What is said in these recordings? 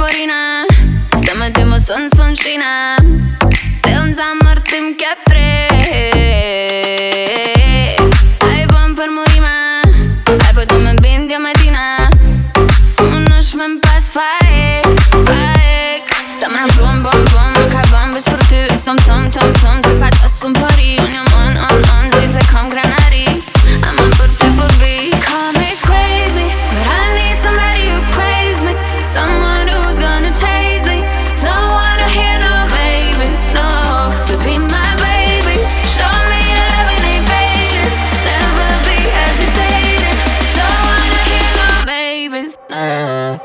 borina Să mă dimă sun sun știna Te înzamăr timp chiar trei Ai bom per murima Ai pe mă bin de matina Spun nu mă-n pas faec Faec Să mă bom bom bom Ca bam vezi furtiv Som tom tom tom Te patas un pări موسیقی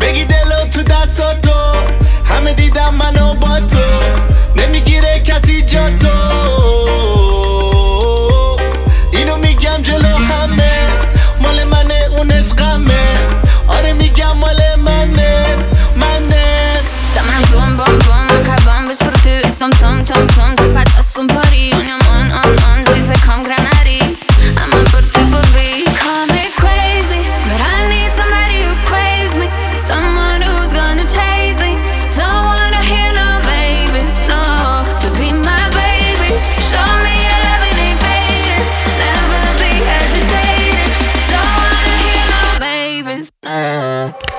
بگی دلو تو دستو تو همه دیدم منو با تو نمی گیره کسی جاتو. Uh.